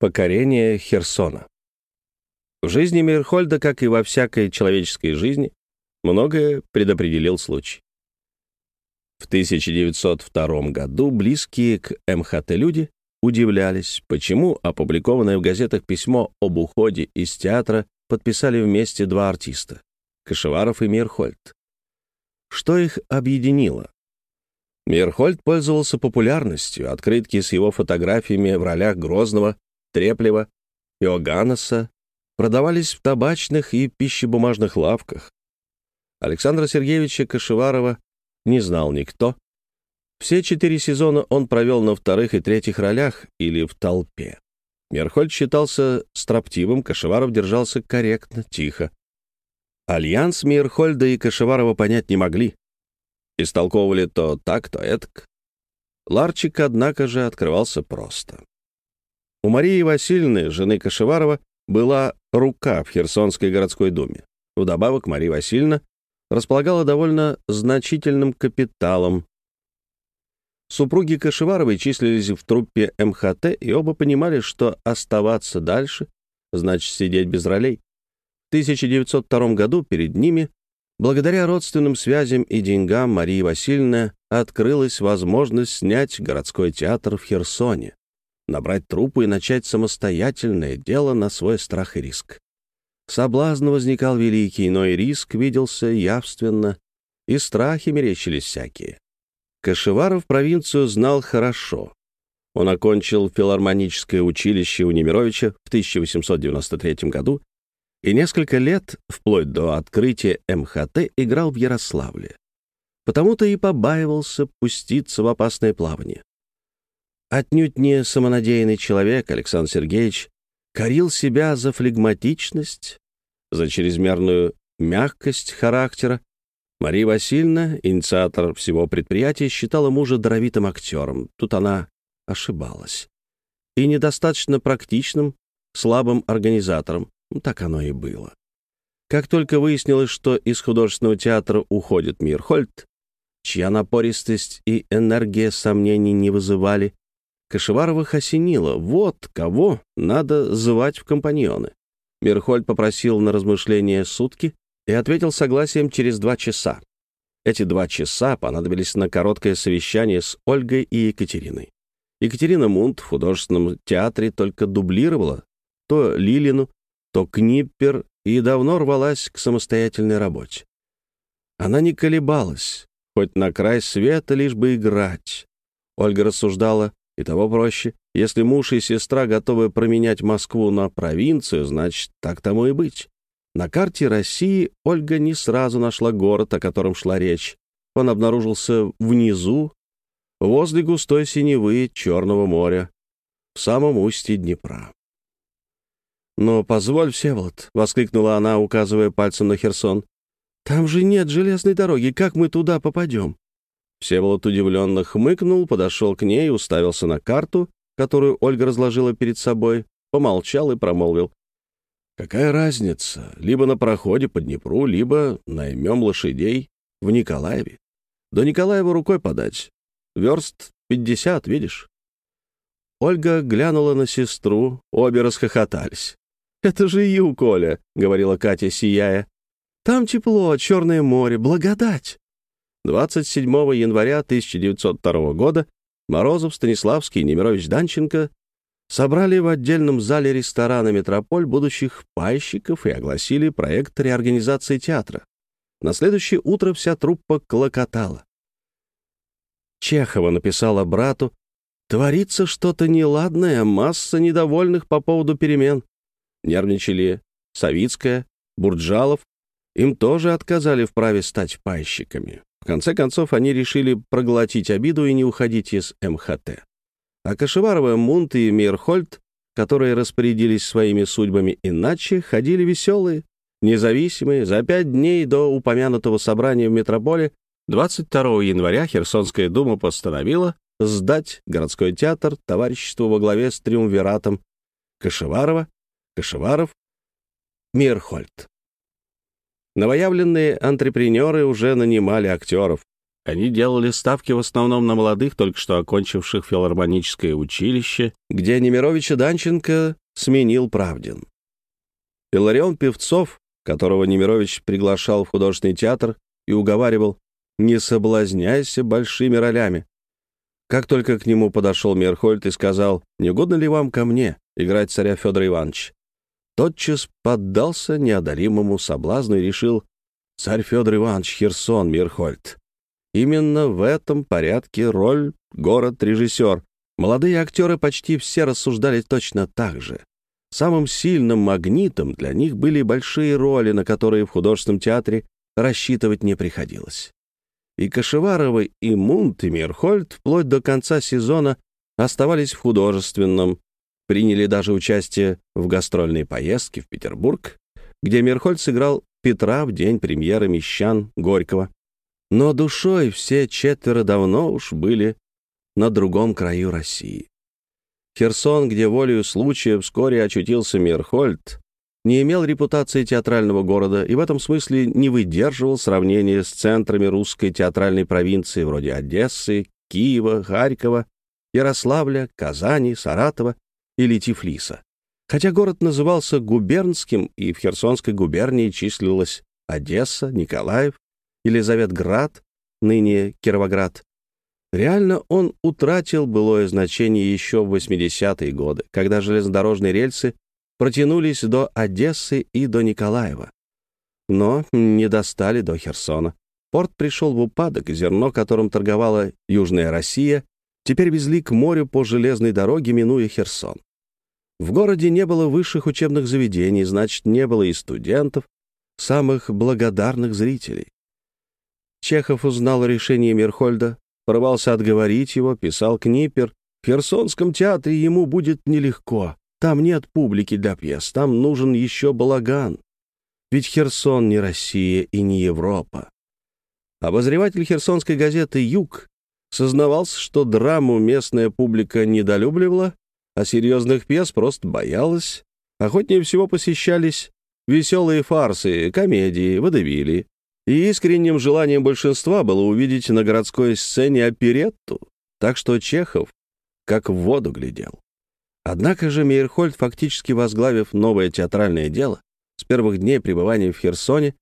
Покорение Херсона. В жизни Мирхольда, как и во всякой человеческой жизни, многое предопределил случай. В 1902 году близкие к МХТ люди удивлялись, почему опубликованное в газетах письмо об уходе из театра подписали вместе два артиста — Кашеваров и Мирхольд. Что их объединило? Мирхольд пользовался популярностью, открытки с его фотографиями в ролях Грозного Треплева, Иоганнеса продавались в табачных и пищебумажных лавках. Александра Сергеевича Кашеварова не знал никто. Все четыре сезона он провел на вторых и третьих ролях или в толпе. Мерхольд считался строптивым, Кашеваров держался корректно, тихо. Альянс Мирхольда и Кашеварова понять не могли. Истолковывали то так, то этак. Ларчик, однако же, открывался просто. У Марии Васильевны, жены Кашеварова, была рука в Херсонской городской думе. Вдобавок Мария Васильевна располагала довольно значительным капиталом. Супруги Кашеваровой числились в труппе МХТ, и оба понимали, что оставаться дальше значит сидеть без ролей. В 1902 году перед ними, благодаря родственным связям и деньгам Марии Васильевны, открылась возможность снять городской театр в Херсоне набрать труппу и начать самостоятельное дело на свой страх и риск. Соблазн возникал великий, но и риск виделся явственно, и страхи мерещились всякие. Кашеваров провинцию знал хорошо. Он окончил филармоническое училище у Немировича в 1893 году и несколько лет, вплоть до открытия МХТ, играл в Ярославле. Потому-то и побаивался пуститься в опасное плавание. Отнюдь не самонадеянный человек Александр Сергеевич корил себя за флегматичность, за чрезмерную мягкость характера. Мария Васильевна, инициатор всего предприятия, считала мужа даровитым актером. Тут она ошибалась. И недостаточно практичным, слабым организатором. Так оно и было. Как только выяснилось, что из художественного театра уходит Мирхольд, чья напористость и энергия сомнений не вызывали, Кашеваровых осенило. Вот кого надо звать в компаньоны. Мирхольд попросил на размышление сутки и ответил согласием через два часа. Эти два часа понадобились на короткое совещание с Ольгой и Екатериной. Екатерина Мунт в художественном театре только дублировала то Лилину, то Книппер и давно рвалась к самостоятельной работе. Она не колебалась, хоть на край света, лишь бы играть. Ольга рассуждала, и того проще. Если муж и сестра готовы променять Москву на провинцию, значит, так тому и быть. На карте России Ольга не сразу нашла город, о котором шла речь. Он обнаружился внизу, возле густой синевы Черного моря, в самом устье Днепра. «Но позволь, Всеволод», — воскликнула она, указывая пальцем на Херсон, — «там же нет железной дороги, как мы туда попадем?» Всеволод удивленно хмыкнул, подошел к ней, уставился на карту, которую Ольга разложила перед собой, помолчал и промолвил. «Какая разница? Либо на проходе по Днепру, либо наймем лошадей в Николаеве. До Николаева рукой подать. Верст пятьдесят, видишь?» Ольга глянула на сестру, обе расхохотались. «Это же юг, Оля», — говорила Катя, сияя. «Там тепло, Черное море, благодать». 27 января 1902 года Морозов, Станиславский и Немирович Данченко собрали в отдельном зале ресторана «Метрополь» будущих пайщиков и огласили проект реорганизации театра. На следующее утро вся труппа клокотала. Чехова написала брату, «Творится что-то неладное, масса недовольных по поводу перемен». Нервничали Савицкая, Бурджалов, им тоже отказали в праве стать пайщиками. В конце концов, они решили проглотить обиду и не уходить из МХТ. А Кашеварова, Мунт и Мирхольд, которые распорядились своими судьбами иначе, ходили веселые, независимые. За пять дней до упомянутого собрания в метрополе 22 января Херсонская дума постановила сдать городской театр товариществу во главе с триумвиратом Кашеварова, Кашеваров, Мирхольд. Новоявленные антрепренеры уже нанимали актеров. Они делали ставки в основном на молодых, только что окончивших филармоническое училище, где Немировича Данченко сменил Правдин. Иларион Певцов, которого Немирович приглашал в художественный театр и уговаривал «не соблазняйся большими ролями». Как только к нему подошел Мерхольд и сказал «не угодно ли вам ко мне играть царя Федора Ивановича?» Тотчас поддался неодолимому соблазну и решил «царь Федор Иванович Херсон Мирхольд». Именно в этом порядке роль город-режиссер. Молодые актеры почти все рассуждали точно так же. Самым сильным магнитом для них были большие роли, на которые в художественном театре рассчитывать не приходилось. И Кашеварова, и Мунт, и Мирхольд вплоть до конца сезона оставались в художественном, приняли даже участие в гастрольной поездке в Петербург, где Мерхольд сыграл Петра в день премьеры «Мещан» Горького. Но душой все четверо давно уж были на другом краю России. Херсон, где волею случая вскоре очутился Мерхольд, не имел репутации театрального города и в этом смысле не выдерживал сравнения с центрами русской театральной провинции вроде Одессы, Киева, Харькова, Ярославля, Казани, Саратова или Тифлиса. Хотя город назывался губернским, и в Херсонской губернии числилась Одесса, Николаев, Елизаветград, ныне Кировоград, реально он утратил былое значение еще в 80-е годы, когда железнодорожные рельсы протянулись до Одессы и до Николаева. Но не достали до Херсона. Порт пришел в упадок, зерно, которым торговала Южная Россия, теперь везли к морю по железной дороге, минуя Херсон. В городе не было высших учебных заведений, значит, не было и студентов, самых благодарных зрителей. Чехов узнал решение Мирхольда, порвался отговорить его, писал Книпер. В Херсонском театре ему будет нелегко. Там нет публики для пьес, там нужен еще балаган. Ведь Херсон не Россия и не Европа. Обозреватель херсонской газеты «Юг» сознавался, что драму местная публика недолюбливала, а серьезных пьес просто боялась. Охотнее всего посещались веселые фарсы, комедии, водевили. И искренним желанием большинства было увидеть на городской сцене оперетту, так что Чехов как в воду глядел. Однако же Мейерхольд, фактически возглавив новое театральное дело, с первых дней пребывания в Херсоне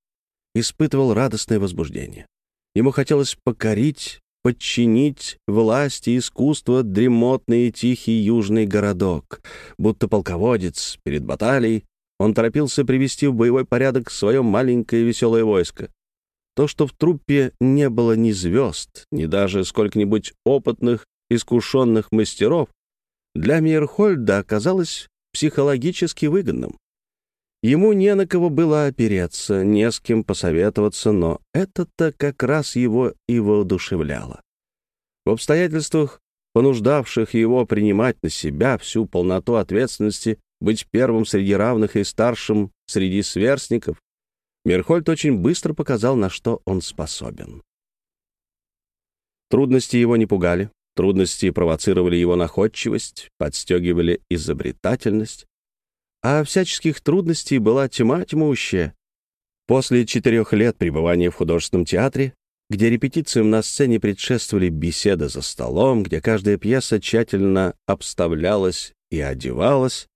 испытывал радостное возбуждение. Ему хотелось покорить подчинить власти искусства дремотный и тихий южный городок. Будто полководец перед баталией, он торопился привести в боевой порядок свое маленькое веселое войско. То, что в труппе не было ни звезд, ни даже сколько-нибудь опытных, искушенных мастеров, для Мейерхольда оказалось психологически выгодным. Ему не на кого было опереться, не с кем посоветоваться, но это-то как раз его и воодушевляло. В обстоятельствах, понуждавших его принимать на себя всю полноту ответственности, быть первым среди равных и старшим среди сверстников, Мирхольд очень быстро показал, на что он способен. Трудности его не пугали, трудности провоцировали его находчивость, подстегивали изобретательность, а всяческих трудностей была тьма тьмущая. После четырех лет пребывания в художественном театре, где репетициям на сцене предшествовали беседы за столом, где каждая пьеса тщательно обставлялась и одевалась,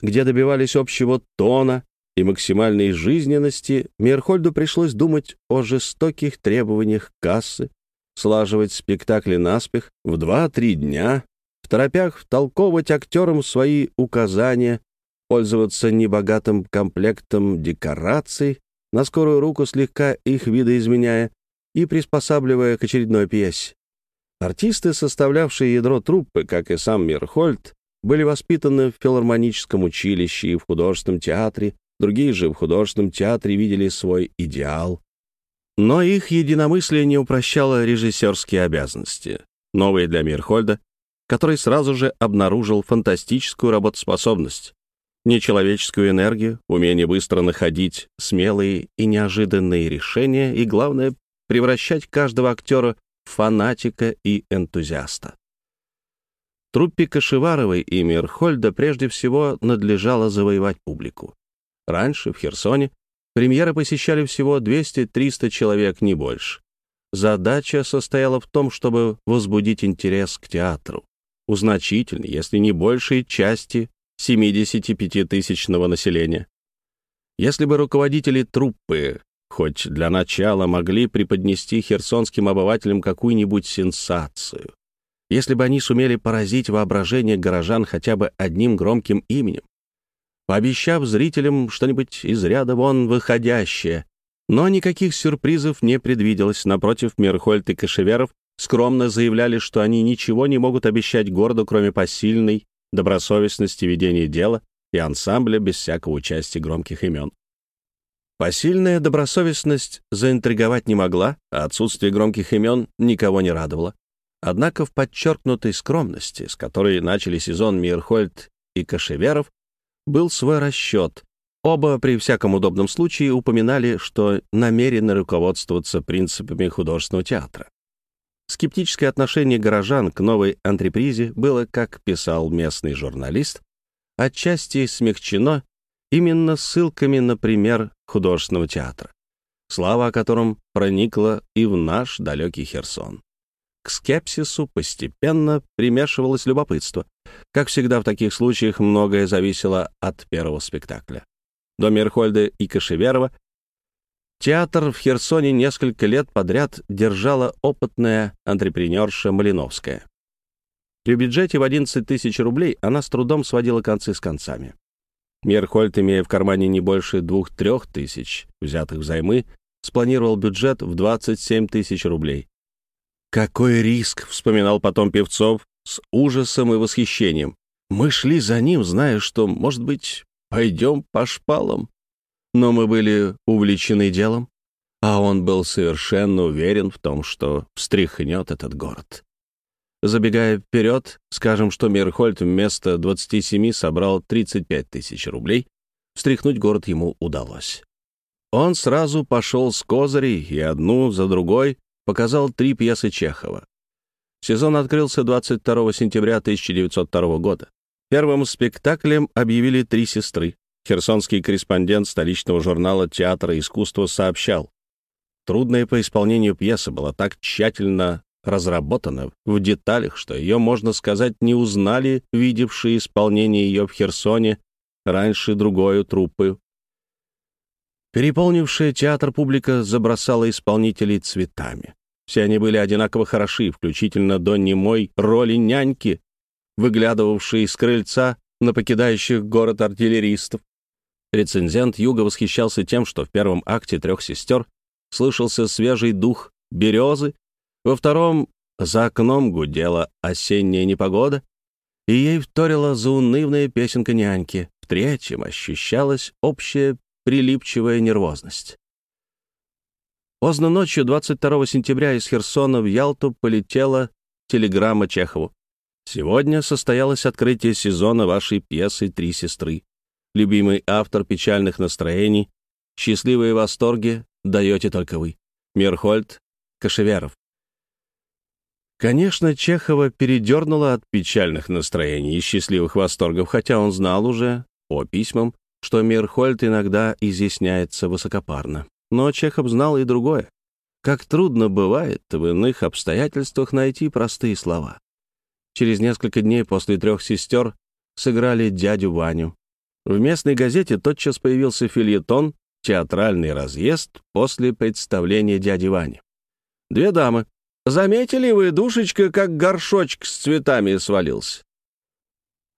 где добивались общего тона и максимальной жизненности, Мерхольду пришлось думать о жестоких требованиях кассы, слаживать спектакли наспех в два-три дня, в торопях втолковывать актерам свои указания, пользоваться небогатым комплектом декораций, на скорую руку слегка их видоизменяя и приспосабливая к очередной пьесе. Артисты, составлявшие ядро труппы, как и сам Мирхольд, были воспитаны в филармоническом училище и в художественном театре, другие же в художественном театре видели свой идеал. Но их единомыслие не упрощало режиссерские обязанности, новые для Мирхольда, который сразу же обнаружил фантастическую работоспособность нечеловеческую энергию, умение быстро находить смелые и неожиданные решения и, главное, превращать каждого актера в фанатика и энтузиаста. Труппе Кашеваровой и Мирхольда прежде всего надлежало завоевать публику. Раньше, в Херсоне, премьеры посещали всего 200-300 человек, не больше. задача состояла в том, чтобы возбудить интерес к театру у значительной, если не большей части 75-тысячного населения. Если бы руководители труппы хоть для начала могли преподнести херсонским обывателям какую-нибудь сенсацию, если бы они сумели поразить воображение горожан хотя бы одним громким именем, пообещав зрителям что-нибудь из ряда вон выходящее. Но никаких сюрпризов не предвиделось. Напротив, Мирхольд и Кашеверов скромно заявляли, что они ничего не могут обещать городу, кроме посильной добросовестности ведения дела и ансамбля без всякого участия громких имен. Посильная добросовестность заинтриговать не могла, а отсутствие громких имен никого не радовало. Однако в подчеркнутой скромности, с которой начали сезон Мирхольд и Кашеверов, был свой расчет. Оба при всяком удобном случае упоминали, что намерены руководствоваться принципами художественного театра. Скептическое отношение горожан к новой антрепризе было, как писал местный журналист, отчасти смягчено именно ссылками на пример художественного театра, слава о котором проникла и в наш далекий Херсон. К скепсису постепенно примешивалось любопытство. Как всегда в таких случаях, многое зависело от первого спектакля. До Мерхольда и Кашеверова театр в Херсоне несколько лет подряд держала опытная антрепренерша Малиновская. При бюджете в 11 тысяч рублей она с трудом сводила концы с концами. Мерхольд, имея в кармане не больше двух-трех тысяч, взятых взаймы, спланировал бюджет в 27 тысяч рублей. Какой риск, вспоминал потом Певцов с ужасом и восхищением. Мы шли за ним, зная, что, может быть, пойдем по шпалам. Но мы были увлечены делом, а он был совершенно уверен в том, что встряхнет этот город. Забегая вперед, скажем, что Мирхольд вместо 27 собрал 35 тысяч рублей. Встряхнуть город ему удалось. Он сразу пошел с козырей и одну за другой показал три пьесы Чехова. Сезон открылся 22 сентября 1902 года. Первым спектаклем объявили «Три сестры». Херсонский корреспондент столичного журнала «Театра искусства» сообщал, трудная по исполнению пьеса была так тщательно разработана в деталях, что ее, можно сказать, не узнали видевшие исполнение ее в Херсоне раньше другой труппы. Переполнившая театр публика забросала исполнителей цветами. Все они были одинаково хороши, включительно до немой роли няньки, выглядывавшей из крыльца на покидающих город артиллеристов. Рецензент Юга восхищался тем, что в первом акте «Трех сестер» слышался свежий дух березы, во втором за окном гудела осенняя непогода, и ей вторила заунывная песенка няньки, в третьем ощущалась общая прилипчивая нервозность. Поздно ночью 22 сентября из Херсона в Ялту полетела телеграмма Чехову. «Сегодня состоялось открытие сезона вашей пьесы «Три сестры». Любимый автор печальных настроений, счастливые восторги даете только вы. Мирхольд Кашеверов». Конечно, Чехова передернуло от печальных настроений и счастливых восторгов, хотя он знал уже по письмам, что Мирхольд иногда изъясняется высокопарно. Но Чехов знал и другое. Как трудно бывает в иных обстоятельствах найти простые слова. Через несколько дней после трех сестер сыграли дядю Ваню. В местной газете тотчас появился фильетон «Театральный разъезд» после представления дяди Вани. Две дамы. «Заметили вы, душечка, как горшочек с цветами свалился?»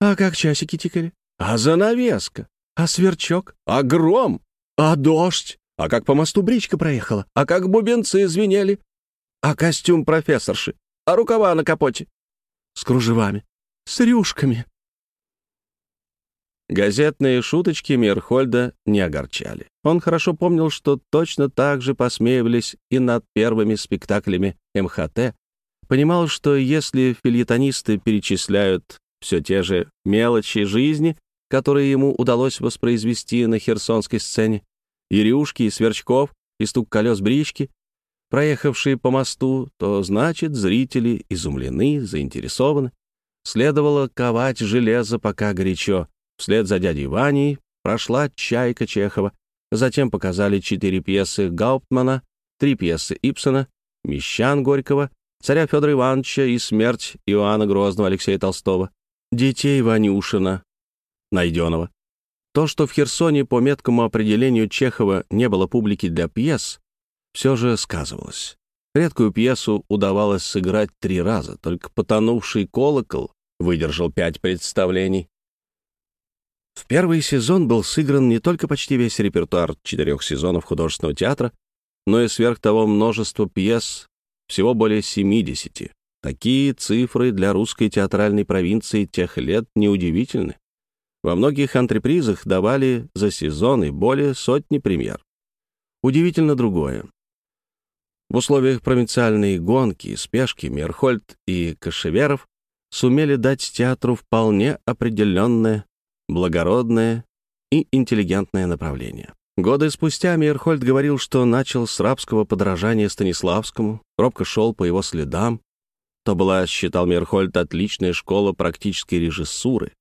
«А как часики тикали?» «А занавеска?» А сверчок? А гром? А дождь? А как по мосту бричка проехала? А как бубенцы звенели? А костюм профессорши? А рукава на капоте? С кружевами. С рюшками. Газетные шуточки Мирхольда не огорчали. Он хорошо помнил, что точно так же посмеивались и над первыми спектаклями МХТ. Понимал, что если фильетонисты перечисляют все те же мелочи жизни, которые ему удалось воспроизвести на херсонской сцене, и рюшки, и сверчков, и стук колес брички, проехавшие по мосту, то, значит, зрители изумлены, заинтересованы. Следовало ковать железо пока горячо. Вслед за дядей Ваней прошла «Чайка» Чехова. Затем показали четыре пьесы Гауптмана, три пьесы Ипсона, «Мещан» Горького, «Царя Федора Ивановича» и «Смерть» Иоанна Грозного Алексея Толстого, «Детей Ванюшина» Найденова. То, что в Херсоне по меткому определению Чехова не было публики для пьес, все же сказывалось. Редкую пьесу удавалось сыграть три раза, только «Потонувший колокол» выдержал пять представлений. В первый сезон был сыгран не только почти весь репертуар четырех сезонов художественного театра, но и сверх того множество пьес, всего более 70. Такие цифры для русской театральной провинции тех лет неудивительны. Во многих антрепризах давали за сезон и более сотни премьер. Удивительно другое. В условиях провинциальной гонки и спешки Мерхольд и Кашеверов сумели дать театру вполне определенное, благородное и интеллигентное направление. Годы спустя Мейерхольд говорил, что начал с рабского подражания Станиславскому, робко шел по его следам. То была, считал Мейерхольд, отличная школа практической режиссуры.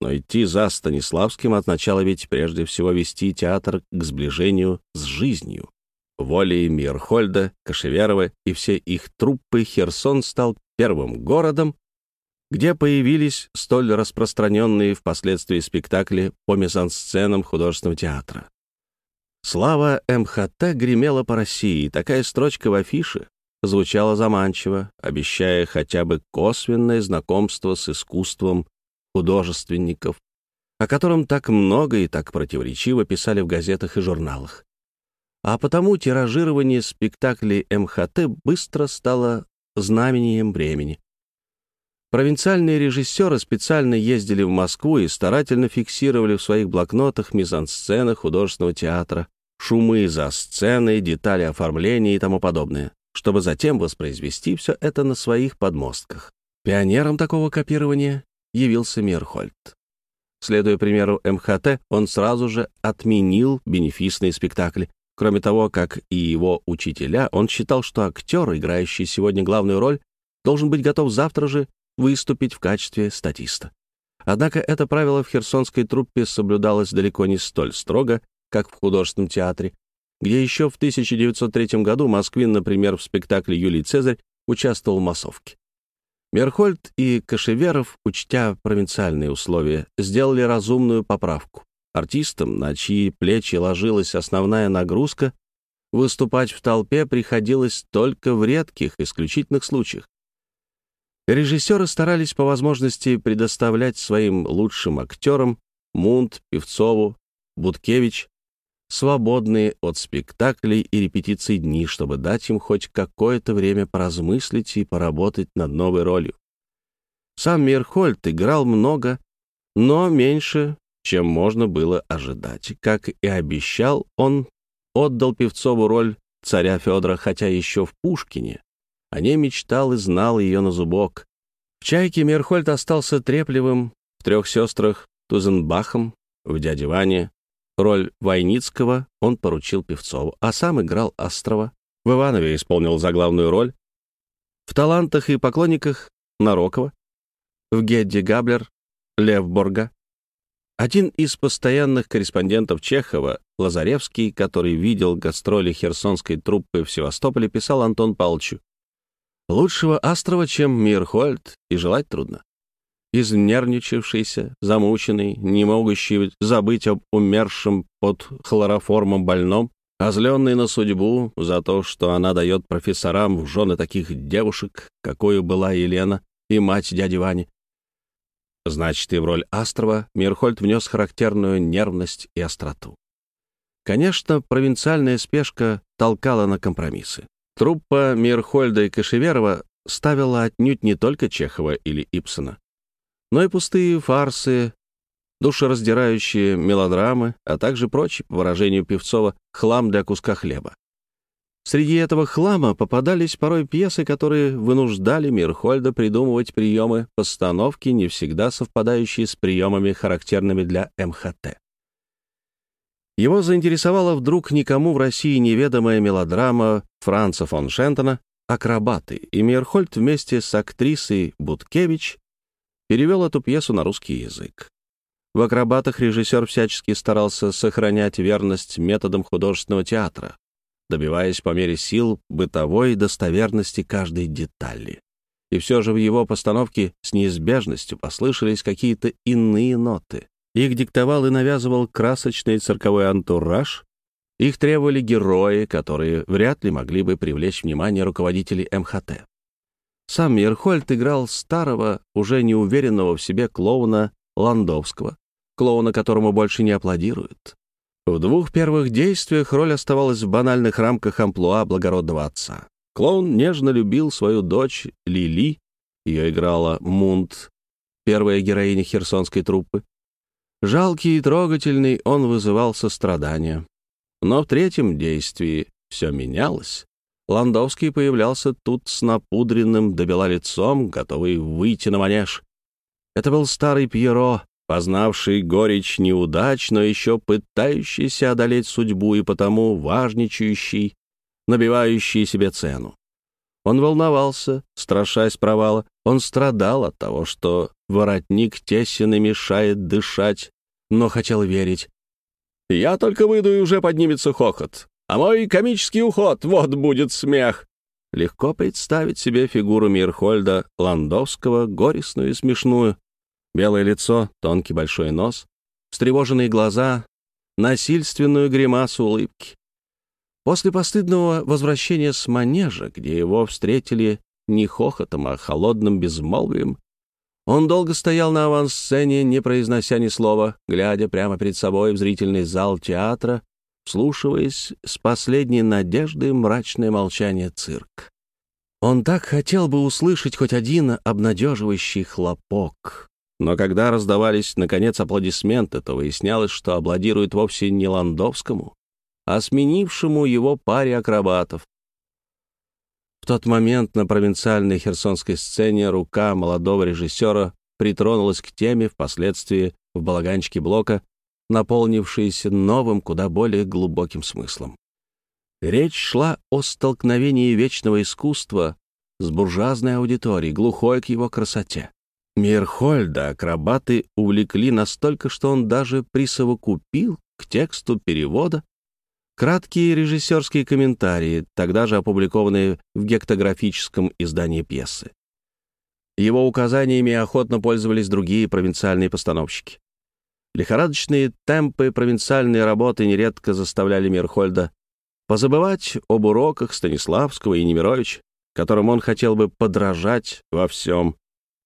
Но идти за Станиславским означало ведь прежде всего вести театр к сближению с жизнью. Волей Мирхольда, Кашеверова и все их труппы Херсон стал первым городом, где появились столь распространенные впоследствии спектакли по мизансценам художественного театра. Слава МХТ гремела по России, такая строчка в афише звучала заманчиво, обещая хотя бы косвенное знакомство с искусством художественников, о котором так много и так противоречиво писали в газетах и журналах а потому тиражирование спектаклей МХТ быстро стало знамением времени. Провинциальные режиссеры специально ездили в Москву и старательно фиксировали в своих блокнотах мизансцены художественного театра, шумы за сценой, детали оформления и тому подобное, чтобы затем воспроизвести все это на своих подмостках. Пионером такого копирования явился Мерхольд. Следуя примеру МХТ, он сразу же отменил бенефисные спектакли, Кроме того, как и его учителя, он считал, что актер, играющий сегодня главную роль, должен быть готов завтра же выступить в качестве статиста. Однако это правило в херсонской труппе соблюдалось далеко не столь строго, как в художественном театре, где еще в 1903 году Москвин, например, в спектакле «Юлий Цезарь» участвовал в массовке. Мерхольд и Кашеверов, учтя провинциальные условия, сделали разумную поправку. Артистам, на чьи плечи ложилась основная нагрузка, выступать в толпе приходилось только в редких, исключительных случаях. Режиссеры старались по возможности предоставлять своим лучшим актерам Мунт, Певцову, Буткевич свободные от спектаклей и репетиций дни, чтобы дать им хоть какое-то время поразмыслить и поработать над новой ролью. Сам Мирхольд играл много, но меньше, чем можно было ожидать. Как и обещал, он отдал Певцову роль царя Федора, хотя еще в Пушкине. О ней мечтал и знал ее на зубок. В «Чайке» Мерхольд остался трепливым, в «Трех сестрах» — Тузенбахом, в «Дяде Ване» роль Войницкого он поручил Певцову, а сам играл Острова. В «Иванове» исполнил заглавную роль. В «Талантах и поклонниках» — Нарокова. В «Гедде Габлер» — Левборга. Один из постоянных корреспондентов Чехова, Лазаревский, который видел гастроли херсонской труппы в Севастополе, писал Антон Павловичу, «Лучшего Астрова, чем Мирхольд, и желать трудно. Изнервничавшийся, замученный, не могущий забыть об умершем под хлороформом больном, озленный на судьбу за то, что она дает профессорам в жены таких девушек, какой была Елена и мать дяди Вани, Значит, и в роль Астрова Мирхольд внес характерную нервность и остроту. Конечно, провинциальная спешка толкала на компромиссы. Труппа Мирхольда и Кашеверова ставила отнюдь не только Чехова или Ипсона, но и пустые фарсы, душераздирающие мелодрамы, а также прочий, по выражению Певцова, хлам для куска хлеба. Среди этого хлама попадались порой пьесы, которые вынуждали Мирхольда придумывать приемы постановки, не всегда совпадающие с приемами, характерными для МХТ. Его заинтересовала вдруг никому в России неведомая мелодрама Франца фон Шентона «Акробаты», и Мирхольд вместе с актрисой Буткевич перевел эту пьесу на русский язык. В «Акробатах» режиссер всячески старался сохранять верность методам художественного театра, добиваясь по мере сил бытовой достоверности каждой детали. И все же в его постановке с неизбежностью послышались какие-то иные ноты. Их диктовал и навязывал красочный цирковой антураж. Их требовали герои, которые вряд ли могли бы привлечь внимание руководителей МХТ. Сам Мирхольд играл старого, уже неуверенного в себе клоуна Ландовского, клоуна, которому больше не аплодируют. В двух первых действиях роль оставалась в банальных рамках амплуа благородного отца. Клоун нежно любил свою дочь Лили, ее играла Мунт, первая героиня херсонской труппы. Жалкий и трогательный он вызывал сострадание. Но в третьем действии все менялось. Ландовский появлялся тут с напудренным до лицом, готовый выйти на манеж. Это был старый Пьеро, познавший горечь неудач, но еще пытающийся одолеть судьбу и потому важничающий, набивающий себе цену. Он волновался, страшась провала, он страдал от того, что воротник тесен мешает дышать, но хотел верить. «Я только выйду, и уже поднимется хохот. А мой комический уход, вот будет смех!» Легко представить себе фигуру Мирхольда Ландовского, горестную и смешную, Белое лицо, тонкий большой нос, встревоженные глаза, насильственную гримасу улыбки. После постыдного возвращения с манежа, где его встретили не хохотом, а холодным безмолвием, он долго стоял на авансцене, не произнося ни слова, глядя прямо перед собой в зрительный зал театра, вслушиваясь с последней надеждой мрачное молчание цирк. Он так хотел бы услышать хоть один обнадеживающий хлопок, но когда раздавались, наконец, аплодисменты, то выяснялось, что аплодируют вовсе не Ландовскому, а сменившему его паре акробатов. В тот момент на провинциальной херсонской сцене рука молодого режиссера притронулась к теме, впоследствии в балаганчике блока, наполнившейся новым, куда более глубоким смыслом. Речь шла о столкновении вечного искусства с буржуазной аудиторией, глухой к его красоте. Мирхольда акробаты увлекли настолько, что он даже присовокупил к тексту перевода краткие режиссерские комментарии, тогда же опубликованные в гектографическом издании пьесы. Его указаниями охотно пользовались другие провинциальные постановщики. Лихорадочные темпы провинциальной работы нередко заставляли Мирхольда позабывать об уроках Станиславского и Немировича, которым он хотел бы подражать во всем,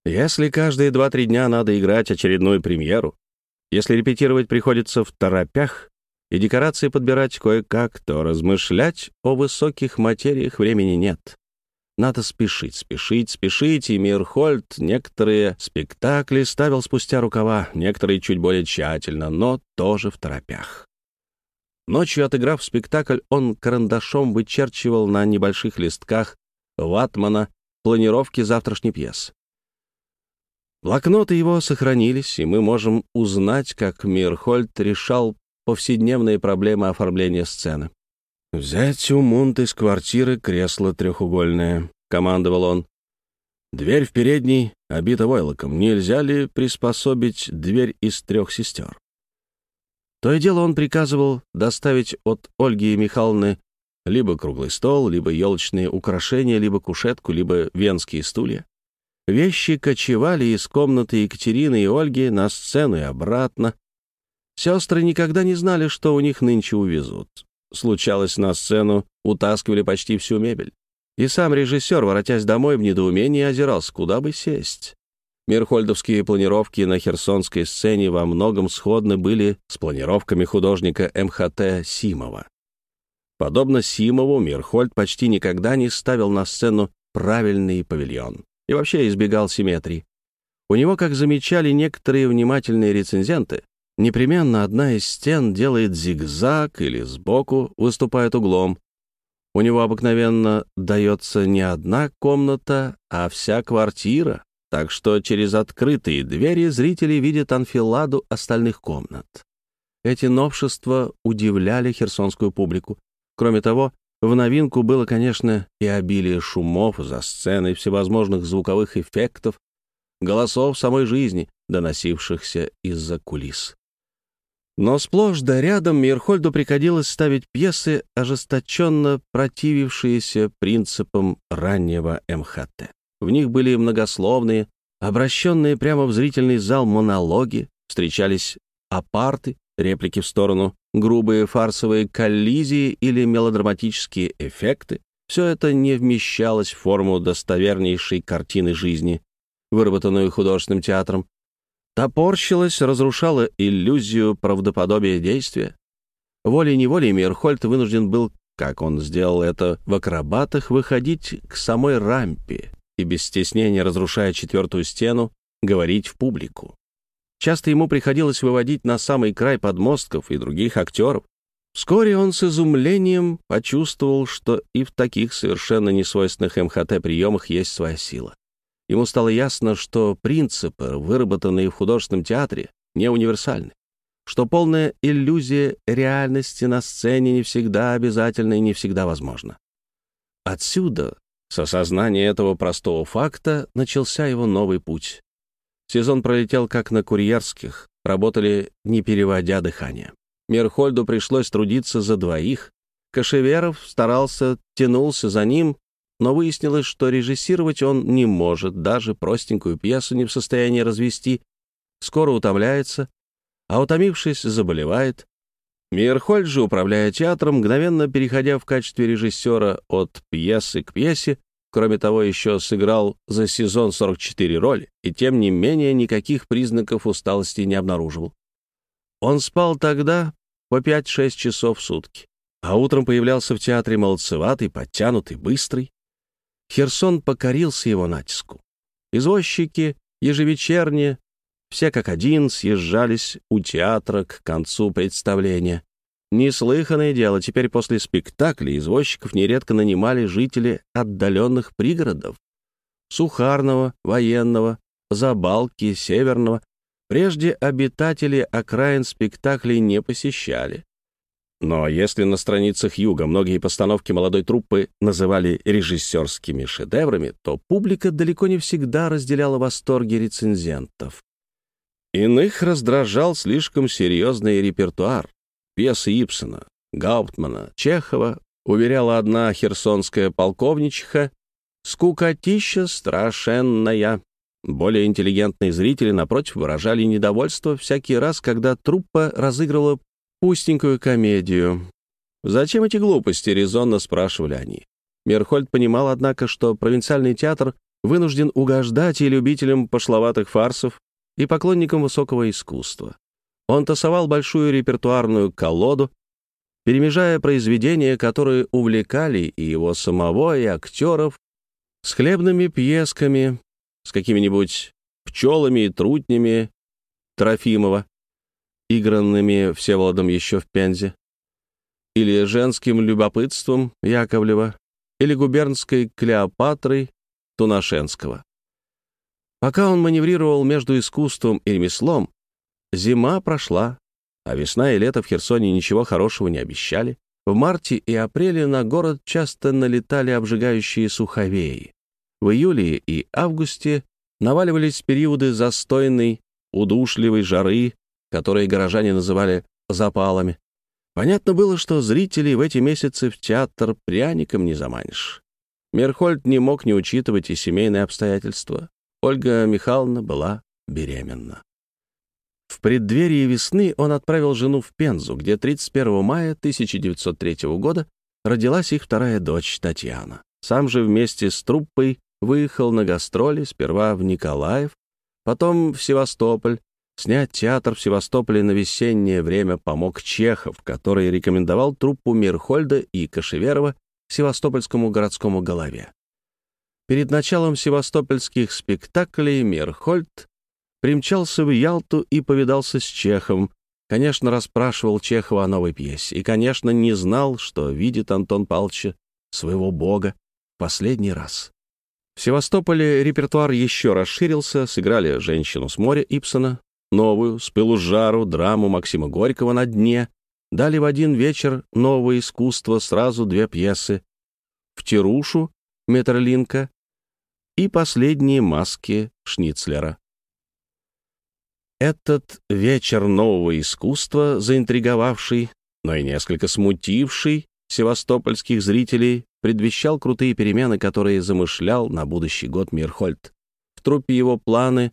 если каждые два-три дня надо играть очередную премьеру, если репетировать приходится в торопях и декорации подбирать кое-как, то размышлять о высоких материях времени нет. Надо спешить, спешить, спешить, и Мирхольд некоторые спектакли ставил спустя рукава, некоторые чуть более тщательно, но тоже в торопях. Ночью, отыграв спектакль, он карандашом вычерчивал на небольших листках ватмана планировки завтрашней пьесы. Блокноты его сохранились, и мы можем узнать, как Мирхольд решал повседневные проблемы оформления сцены. «Взять у Мунт из квартиры кресло трехугольное», — командовал он. «Дверь в передней обита войлоком. Нельзя ли приспособить дверь из трех сестер?» То и дело он приказывал доставить от Ольги Михайловны либо круглый стол, либо елочные украшения, либо кушетку, либо венские стулья. Вещи кочевали из комнаты Екатерины и Ольги на сцену и обратно. Сестры никогда не знали, что у них нынче увезут. Случалось, на сцену утаскивали почти всю мебель. И сам режиссер, воротясь домой, в недоумении озирался, куда бы сесть. Мирхольдовские планировки на херсонской сцене во многом сходны были с планировками художника МХТ Симова. Подобно Симову, Мирхольд почти никогда не ставил на сцену правильный павильон и вообще избегал симметрии. У него, как замечали некоторые внимательные рецензенты, непременно одна из стен делает зигзаг или сбоку выступает углом. У него обыкновенно дается не одна комната, а вся квартира, так что через открытые двери зрители видят анфиладу остальных комнат. Эти новшества удивляли херсонскую публику. Кроме того, в новинку было, конечно, и обилие шумов за сценой, всевозможных звуковых эффектов, голосов самой жизни, доносившихся из-за кулис. Но сплошь да рядом Мирхольду приходилось ставить пьесы, ожесточенно противившиеся принципам раннего МХТ. В них были многословные, обращенные прямо в зрительный зал монологи, встречались апарты, реплики в сторону, грубые фарсовые коллизии или мелодраматические эффекты. Все это не вмещалось в форму достовернейшей картины жизни, выработанную художественным театром, топорщилась, разрушала иллюзию правдоподобия действия. Волей-неволей Мирхольд вынужден был, как он сделал это в акробатах, выходить к самой рампе и без стеснения, разрушая четвертую стену, говорить в публику. Часто ему приходилось выводить на самый край подмостков и других актеров. Вскоре он с изумлением почувствовал, что и в таких совершенно несвойственных МХТ приемах есть своя сила. Ему стало ясно, что принципы, выработанные в художественном театре, не универсальны, что полная иллюзия реальности на сцене не всегда обязательна и не всегда возможна. Отсюда, с осознания этого простого факта, начался его новый путь. Сезон пролетел как на курьерских, работали не переводя дыхание. Мерхольду пришлось трудиться за двоих. Кашеверов старался, тянулся за ним, но выяснилось, что режиссировать он не может, даже простенькую пьесу не в состоянии развести, скоро утомляется, а утомившись, заболевает. Мейерхольд же, управляя театром, мгновенно переходя в качестве режиссера от пьесы к пьесе, кроме того, еще сыграл за сезон 44 роли, и тем не менее никаких признаков усталости не обнаруживал. Он спал тогда по 5-6 часов в сутки, а утром появлялся в театре молодцеватый, подтянутый, быстрый, Херсон покорился его натиску. Извозчики ежевечерне, все как один, съезжались у театра к концу представления. Неслыханное дело, теперь после спектакля извозчиков нередко нанимали жители отдаленных пригородов. Сухарного, военного, Забалки, Северного. Прежде обитатели окраин спектаклей не посещали. Но если на страницах Юга многие постановки молодой труппы называли режиссерскими шедеврами, то публика далеко не всегда разделяла восторги рецензентов. Иных раздражал слишком серьезный репертуар. Пьесы Ипсона, Гауптмана, Чехова, уверяла одна херсонская полковничиха, «скукотища страшенная». Более интеллигентные зрители, напротив, выражали недовольство всякий раз, когда труппа разыгрывала пустенькую комедию. «Зачем эти глупости?» — резонно спрашивали они. Мерхольд понимал, однако, что провинциальный театр вынужден угождать и любителям пошловатых фарсов, и поклонникам высокого искусства. Он тасовал большую репертуарную колоду, перемежая произведения, которые увлекали и его самого, и актеров, с хлебными пьесками, с какими-нибудь пчелами и трутнями Трофимова, игранными Всеволодом еще в Пензе, или женским любопытством Яковлева, или губернской Клеопатрой Тунашенского. Пока он маневрировал между искусством и ремеслом, зима прошла, а весна и лето в Херсоне ничего хорошего не обещали. В марте и апреле на город часто налетали обжигающие суховеи. В июле и августе наваливались периоды застойной, удушливой жары, которые горожане называли запалами. Понятно было, что зрителей в эти месяцы в театр пряником не заманишь. Мерхольд не мог не учитывать и семейные обстоятельства. Ольга Михайловна была беременна. В преддверии весны он отправил жену в Пензу, где 31 мая 1903 года родилась их вторая дочь Татьяна. Сам же вместе с труппой выехал на гастроли сперва в Николаев, потом в Севастополь, Снять театр в Севастополе на весеннее время помог Чехов, который рекомендовал труппу Мирхольда и Кашеверова севастопольскому городскому голове. Перед началом севастопольских спектаклей Мирхольд примчался в Ялту и повидался с Чехом, конечно, расспрашивал Чехова о новой пьесе и, конечно, не знал, что видит Антон Павловича, своего бога, последний раз. В Севастополе репертуар еще расширился, сыграли «Женщину с моря» Ипсона, новую, с пылу жару, драму Максима Горького «На дне», дали в один вечер новое искусство сразу две пьесы «В Тирушу» Метерлинка и «Последние маски» Шницлера. Этот вечер нового искусства, заинтриговавший, но и несколько смутивший севастопольских зрителей, предвещал крутые перемены, которые замышлял на будущий год Мирхольд. В труппе его планы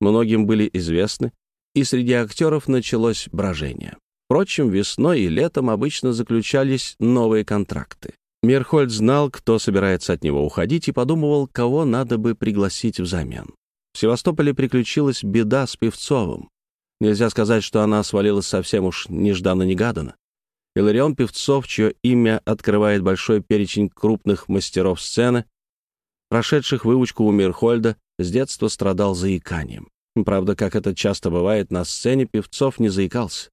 многим были известны, и среди актеров началось брожение. Впрочем, весной и летом обычно заключались новые контракты. Мирхольд знал, кто собирается от него уходить, и подумывал, кого надо бы пригласить взамен. В Севастополе приключилась беда с Певцовым. Нельзя сказать, что она свалилась совсем уж нежданно-негаданно. Иларион Певцов, чье имя открывает большой перечень крупных мастеров сцены, прошедших выучку у Мирхольда, с детства страдал заиканием. Правда, как это часто бывает на сцене, Певцов не заикался.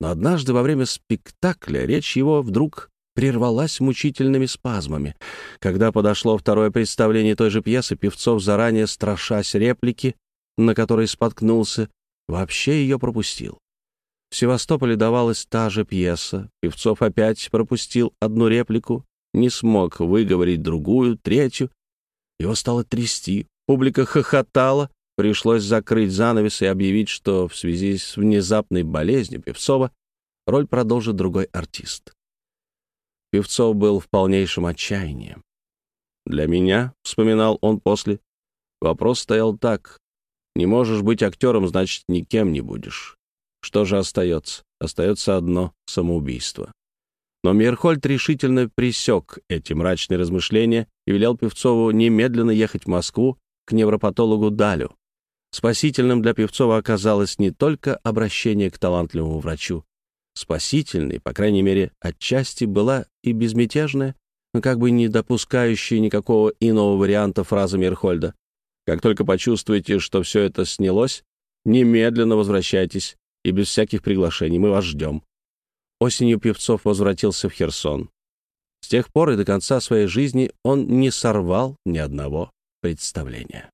Но однажды во время спектакля речь его вдруг прервалась мучительными спазмами. Когда подошло второе представление той же пьесы, Певцов, заранее страшась реплики, на которой споткнулся, вообще ее пропустил. В Севастополе давалась та же пьеса. Певцов опять пропустил одну реплику, не смог выговорить другую, третью. Его стало трясти. Публика хохотала. Пришлось закрыть занавес и объявить, что в связи с внезапной болезнью Певцова роль продолжит другой артист. Певцов был в полнейшем отчаянии. «Для меня», — вспоминал он после, — «вопрос стоял так. Не можешь быть актером, значит, никем не будешь. Что же остается? Остается одно — самоубийство». Но Мирхольд решительно пресек эти мрачные размышления и велел Певцову немедленно ехать в Москву к невропатологу Далю. Спасительным для Певцова оказалось не только обращение к талантливому врачу, спасительной, по крайней мере, отчасти была и безмятежная, но как бы не допускающая никакого иного варианта фразы Мирхольда. Как только почувствуете, что все это снялось, немедленно возвращайтесь, и без всяких приглашений мы вас ждем. Осенью Певцов возвратился в Херсон. С тех пор и до конца своей жизни он не сорвал ни одного представления.